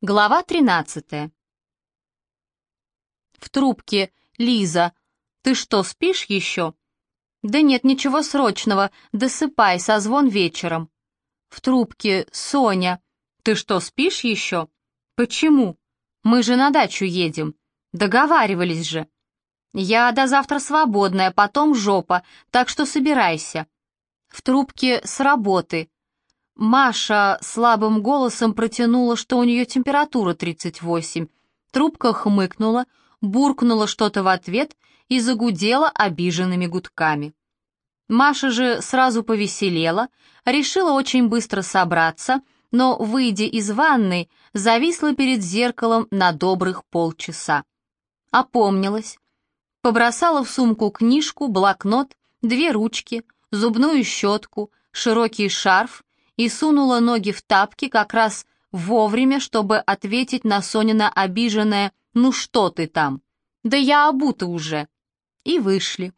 Глава 13. В трубке «Лиза, ты что, спишь еще?» «Да нет, ничего срочного, досыпай, созвон вечером». В трубке «Соня, ты что, спишь еще?» «Почему? Мы же на дачу едем. Договаривались же». «Я до завтра свободная, потом жопа, так что собирайся». В трубке «С работы». Маша слабым голосом протянула, что у нее температура 38. Трубка хмыкнула, буркнула что-то в ответ и загудела обиженными гудками. Маша же сразу повеселела, решила очень быстро собраться, но, выйдя из ванной, зависла перед зеркалом на добрых полчаса. Опомнилась, побросала в сумку книжку, блокнот, две ручки, зубную щетку, широкий шарф и сунула ноги в тапки как раз вовремя, чтобы ответить на Сонина обиженное «Ну что ты там?» «Да я обута уже!» И вышли.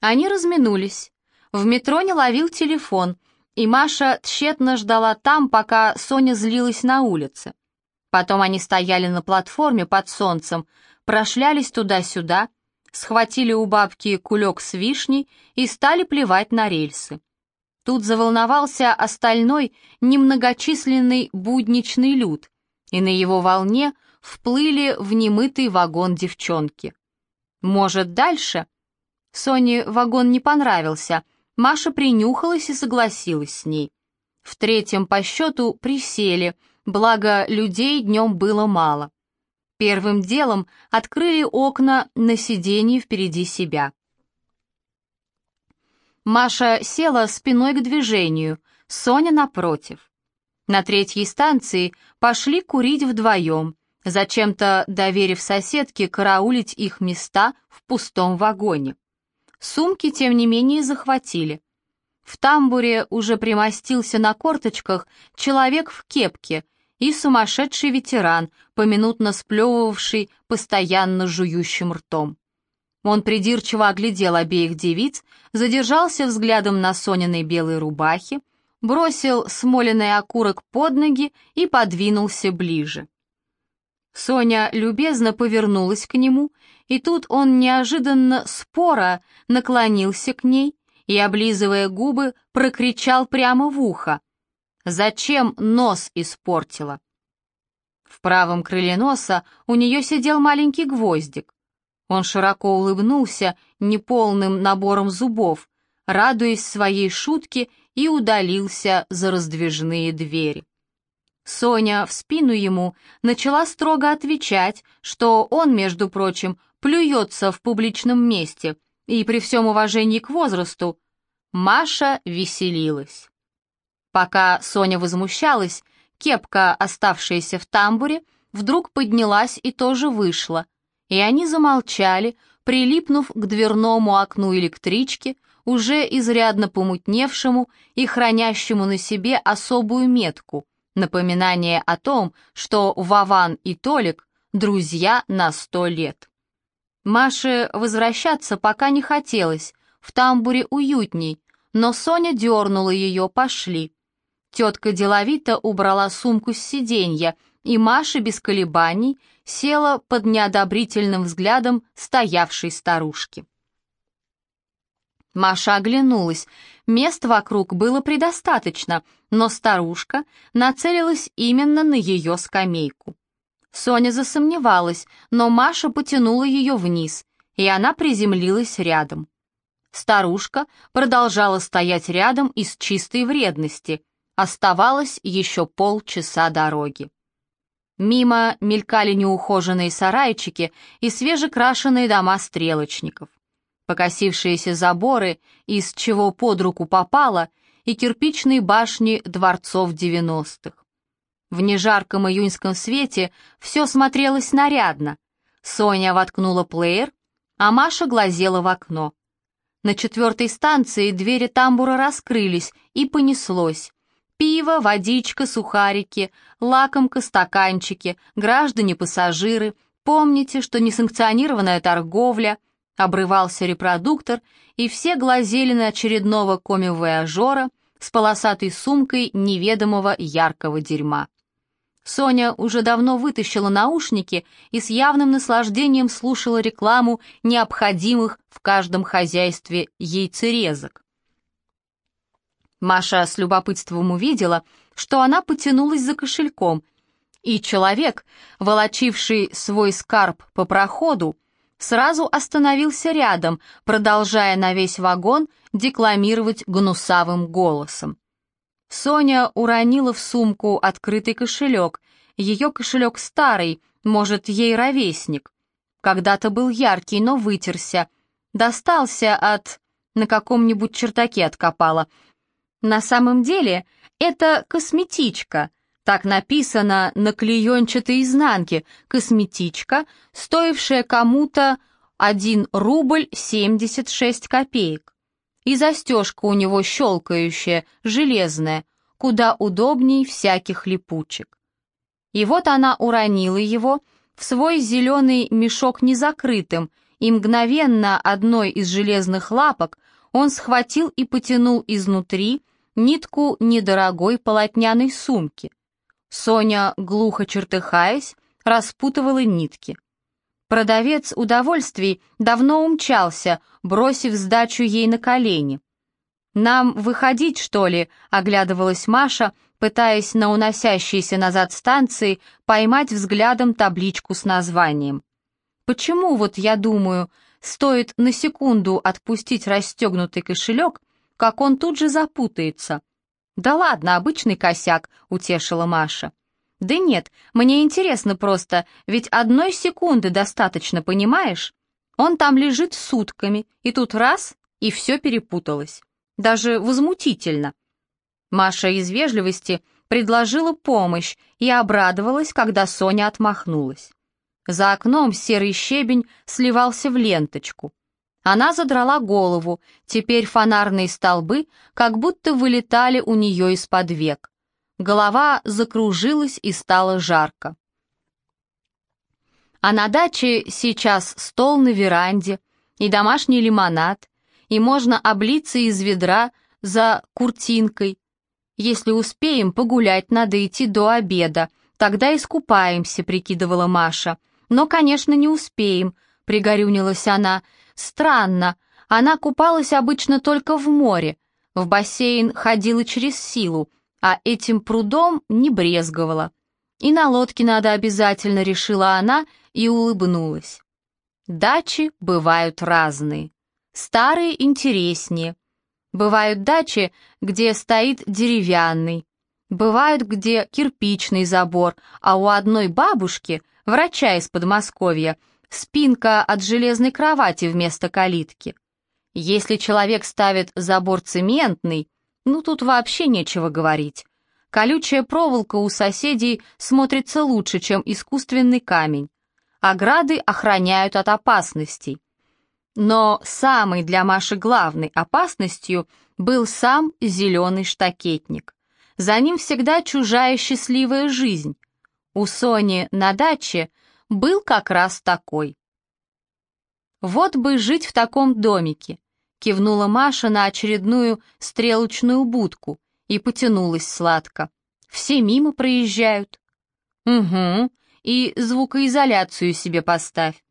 Они разминулись. В метро не ловил телефон, и Маша тщетно ждала там, пока Соня злилась на улице. Потом они стояли на платформе под солнцем, прошлялись туда-сюда, схватили у бабки кулек с вишней и стали плевать на рельсы. Тут заволновался остальной немногочисленный будничный люд, и на его волне вплыли в немытый вагон девчонки. Может, дальше? Соне вагон не понравился, Маша принюхалась и согласилась с ней. В третьем по счету присели, благо людей днем было мало. Первым делом открыли окна на сиденье впереди себя. Маша села спиной к движению, Соня напротив. На третьей станции пошли курить вдвоем, зачем-то доверив соседке караулить их места в пустом вагоне. Сумки, тем не менее, захватили. В тамбуре уже примостился на корточках человек в кепке и сумасшедший ветеран, поминутно сплевывавший постоянно жующим ртом. Он придирчиво оглядел обеих девиц, задержался взглядом на Сониной белой рубахе, бросил смоленный окурок под ноги и подвинулся ближе. Соня любезно повернулась к нему, и тут он неожиданно споро наклонился к ней и, облизывая губы, прокричал прямо в ухо. «Зачем нос испортила?» В правом крыле носа у нее сидел маленький гвоздик. Он широко улыбнулся неполным набором зубов, радуясь своей шутке, и удалился за раздвижные двери. Соня в спину ему начала строго отвечать, что он, между прочим, плюется в публичном месте, и при всем уважении к возрасту Маша веселилась. Пока Соня возмущалась, кепка, оставшаяся в тамбуре, вдруг поднялась и тоже вышла — и они замолчали, прилипнув к дверному окну электрички, уже изрядно помутневшему и хранящему на себе особую метку, напоминание о том, что Вован и Толик — друзья на сто лет. Маше возвращаться пока не хотелось, в тамбуре уютней, но Соня дернула ее, пошли. Тетка деловито убрала сумку с сиденья, и Маша без колебаний села под неодобрительным взглядом стоявшей старушки. Маша оглянулась. Мест вокруг было предостаточно, но старушка нацелилась именно на ее скамейку. Соня засомневалась, но Маша потянула ее вниз, и она приземлилась рядом. Старушка продолжала стоять рядом из чистой вредности. Оставалось еще полчаса дороги. Мимо мелькали неухоженные сарайчики и свежекрашенные дома стрелочников. Покосившиеся заборы, из чего под руку попало, и кирпичные башни дворцов девяностых. В нежарком июньском свете все смотрелось нарядно. Соня воткнула плеер, а Маша глазела в окно. На четвертой станции двери тамбура раскрылись, и понеслось. Пиво, водичка, сухарики, лакомка, стаканчики, граждане-пассажиры, помните, что несанкционированная торговля, обрывался репродуктор, и все глазели на очередного коми-вояжера, с полосатой сумкой неведомого яркого дерьма. Соня уже давно вытащила наушники и с явным наслаждением слушала рекламу необходимых в каждом хозяйстве яйцерезок. Маша с любопытством увидела, что она потянулась за кошельком, и человек, волочивший свой скарб по проходу, сразу остановился рядом, продолжая на весь вагон декламировать гнусавым голосом. Соня уронила в сумку открытый кошелек. Ее кошелек старый, может, ей ровесник. Когда-то был яркий, но вытерся. Достался от... На каком-нибудь чертаке откопала. На самом деле, это косметичка. Так написано на клеенчатой изнанке. Косметичка, стоившая кому-то 1 рубль 76 копеек и застежка у него щелкающая, железная, куда удобней всяких липучек. И вот она уронила его в свой зеленый мешок незакрытым, и мгновенно одной из железных лапок он схватил и потянул изнутри нитку недорогой полотняной сумки. Соня, глухо чертыхаясь, распутывала нитки. Продавец удовольствий давно умчался, бросив сдачу ей на колени. «Нам выходить, что ли?» — оглядывалась Маша, пытаясь на уносящейся назад станции поймать взглядом табличку с названием. «Почему, вот я думаю, стоит на секунду отпустить расстегнутый кошелек, как он тут же запутается?» «Да ладно, обычный косяк», — утешила Маша. «Да нет, мне интересно просто, ведь одной секунды достаточно, понимаешь? Он там лежит сутками, и тут раз, и все перепуталось. Даже возмутительно». Маша из вежливости предложила помощь и обрадовалась, когда Соня отмахнулась. За окном серый щебень сливался в ленточку. Она задрала голову, теперь фонарные столбы как будто вылетали у нее из-под век. Голова закружилась и стало жарко. А на даче сейчас стол на веранде и домашний лимонад, и можно облиться из ведра за куртинкой. Если успеем, погулять надо идти до обеда, тогда искупаемся, прикидывала Маша. Но, конечно, не успеем, пригорюнилась она. Странно, она купалась обычно только в море, в бассейн ходила через силу, а этим прудом не брезговала. И на лодке надо обязательно, решила она и улыбнулась. Дачи бывают разные. Старые интереснее. Бывают дачи, где стоит деревянный. Бывают, где кирпичный забор, а у одной бабушки, врача из Подмосковья, спинка от железной кровати вместо калитки. Если человек ставит забор цементный, ну тут вообще нечего говорить. Колючая проволока у соседей смотрится лучше, чем искусственный камень. Ограды охраняют от опасностей. Но самой для Маши главной опасностью был сам зеленый штакетник. За ним всегда чужая счастливая жизнь. У Сони на даче был как раз такой. Вот бы жить в таком домике, Кивнула Маша на очередную стрелочную будку и потянулась сладко. Все мимо проезжают. Угу, и звукоизоляцию себе поставь.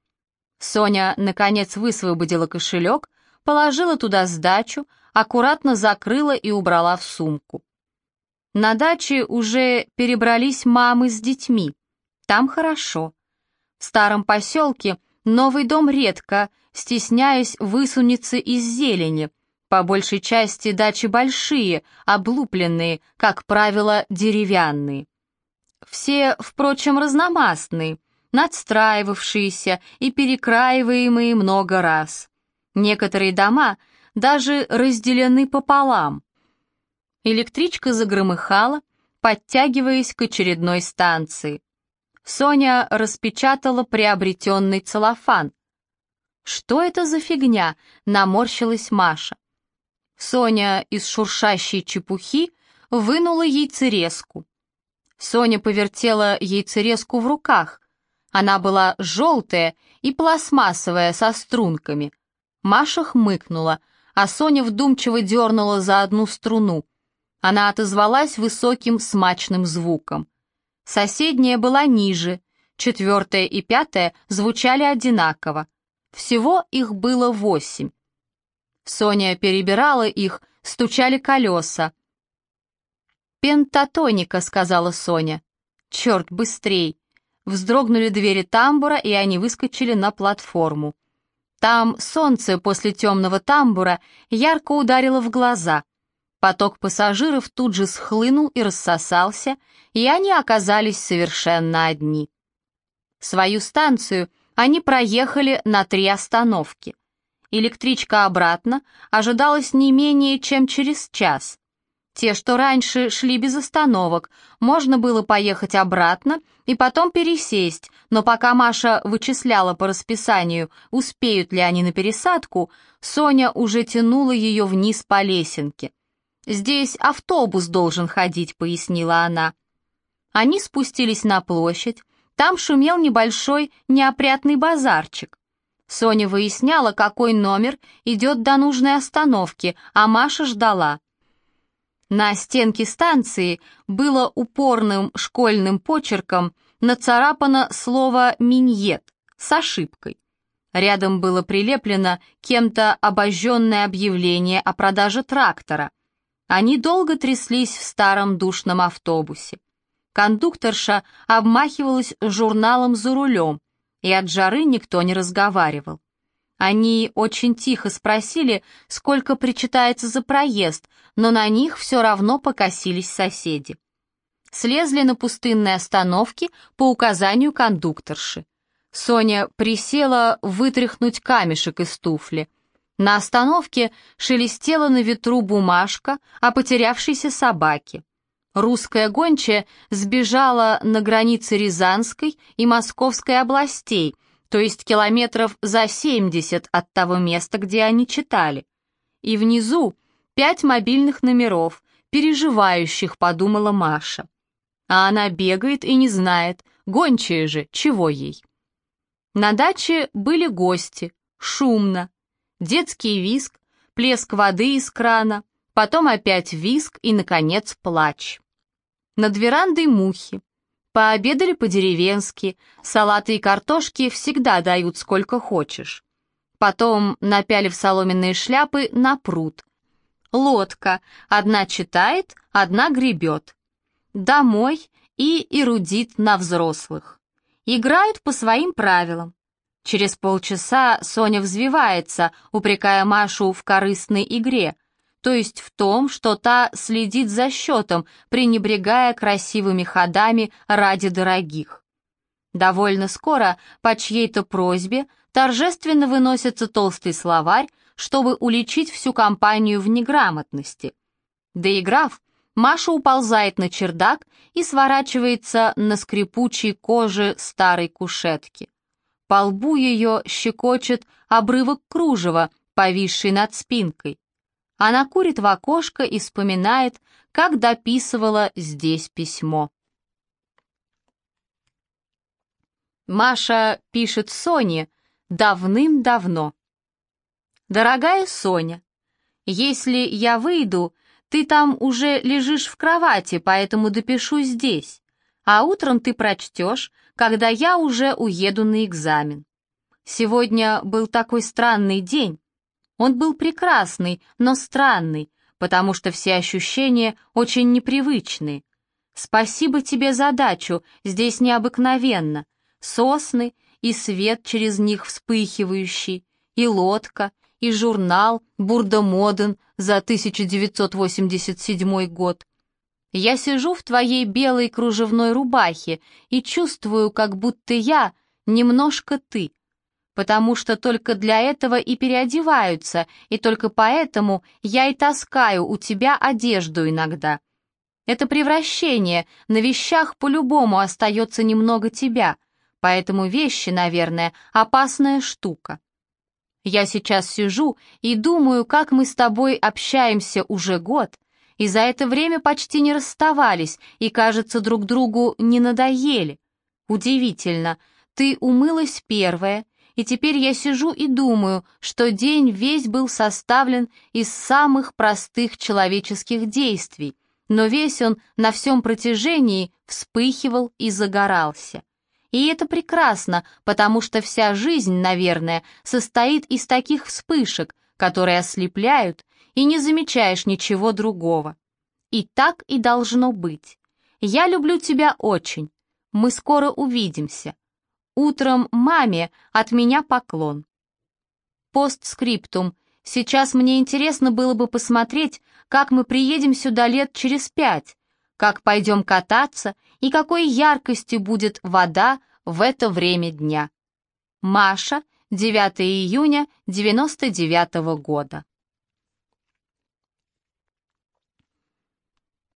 Соня, наконец, высвободила кошелек, положила туда сдачу, аккуратно закрыла и убрала в сумку. На даче уже перебрались мамы с детьми. Там хорошо. В старом поселке новый дом редко стесняясь, высунется из зелени. По большей части дачи большие, облупленные, как правило, деревянные. Все, впрочем, разномастные, надстраивавшиеся и перекраиваемые много раз. Некоторые дома даже разделены пополам. Электричка загромыхала, подтягиваясь к очередной станции. Соня распечатала приобретенный целлофан. «Что это за фигня?» — наморщилась Маша. Соня из шуршащей чепухи вынула яйцерезку. Соня повертела яйцерезку в руках. Она была желтая и пластмассовая со струнками. Маша хмыкнула, а Соня вдумчиво дернула за одну струну. Она отозвалась высоким смачным звуком. Соседняя была ниже, четвертая и пятая звучали одинаково. Всего их было восемь. Соня перебирала их, стучали колеса. «Пентатоника», — сказала Соня. «Черт, быстрей!» Вздрогнули двери тамбура, и они выскочили на платформу. Там солнце после темного тамбура ярко ударило в глаза. Поток пассажиров тут же схлынул и рассосался, и они оказались совершенно одни. Свою станцию они проехали на три остановки. Электричка обратно ожидалась не менее чем через час. Те, что раньше шли без остановок, можно было поехать обратно и потом пересесть, но пока Маша вычисляла по расписанию, успеют ли они на пересадку, Соня уже тянула ее вниз по лесенке. «Здесь автобус должен ходить», — пояснила она. Они спустились на площадь, там шумел небольшой неопрятный базарчик. Соня выясняла, какой номер идет до нужной остановки, а Маша ждала. На стенке станции было упорным школьным почерком нацарапано слово «миньет» с ошибкой. Рядом было прилеплено кем-то обожженное объявление о продаже трактора. Они долго тряслись в старом душном автобусе. Кондукторша обмахивалась журналом за рулем, и от жары никто не разговаривал. Они очень тихо спросили, сколько причитается за проезд, но на них все равно покосились соседи. Слезли на пустынной остановке по указанию кондукторши. Соня присела вытряхнуть камешек из туфли. На остановке шелестела на ветру бумажка о потерявшейся собаке. Русская гончая сбежала на границе Рязанской и Московской областей — то есть километров за 70 от того места, где они читали. И внизу пять мобильных номеров, переживающих, подумала Маша. А она бегает и не знает, гончая же, чего ей. На даче были гости, шумно. Детский виск, плеск воды из крана, потом опять виск и, наконец, плач. Над верандой мухи, Пообедали по-деревенски, салаты и картошки всегда дают сколько хочешь. Потом, напялив соломенные шляпы, на пруд. Лодка, одна читает, одна гребет. Домой и эрудит на взрослых. Играют по своим правилам. Через полчаса Соня взвивается, упрекая Машу в корыстной игре — то есть в том, что та следит за счетом, пренебрегая красивыми ходами ради дорогих. Довольно скоро, по чьей-то просьбе, торжественно выносится толстый словарь, чтобы уличить всю компанию в неграмотности. Доиграв, Маша уползает на чердак и сворачивается на скрипучей коже старой кушетки. По лбу ее щекочет обрывок кружева, повисший над спинкой. Она курит в окошко и вспоминает, как дописывала здесь письмо. Маша пишет Соне давным-давно. «Дорогая Соня, если я выйду, ты там уже лежишь в кровати, поэтому допишу здесь, а утром ты прочтешь, когда я уже уеду на экзамен. Сегодня был такой странный день, он был прекрасный, но странный, потому что все ощущения очень непривычные. Спасибо тебе за дачу, здесь необыкновенно. Сосны и свет через них вспыхивающий, и лодка, и журнал «Бурда Моден» за 1987 год. Я сижу в твоей белой кружевной рубахе и чувствую, как будто я немножко ты потому что только для этого и переодеваются, и только поэтому я и таскаю у тебя одежду иногда. Это превращение, на вещах по-любому остается немного тебя, поэтому вещи, наверное, опасная штука. Я сейчас сижу и думаю, как мы с тобой общаемся уже год, и за это время почти не расставались и, кажется, друг другу не надоели. Удивительно, ты умылась первая, и теперь я сижу и думаю, что день весь был составлен из самых простых человеческих действий, но весь он на всем протяжении вспыхивал и загорался. И это прекрасно, потому что вся жизнь, наверное, состоит из таких вспышек, которые ослепляют, и не замечаешь ничего другого. И так и должно быть. Я люблю тебя очень. Мы скоро увидимся. Утром маме от меня поклон. Постскриптум. Сейчас мне интересно было бы посмотреть, как мы приедем сюда лет через пять, как пойдем кататься и какой яркостью будет вода в это время дня. Маша, 9 июня 99 -го года.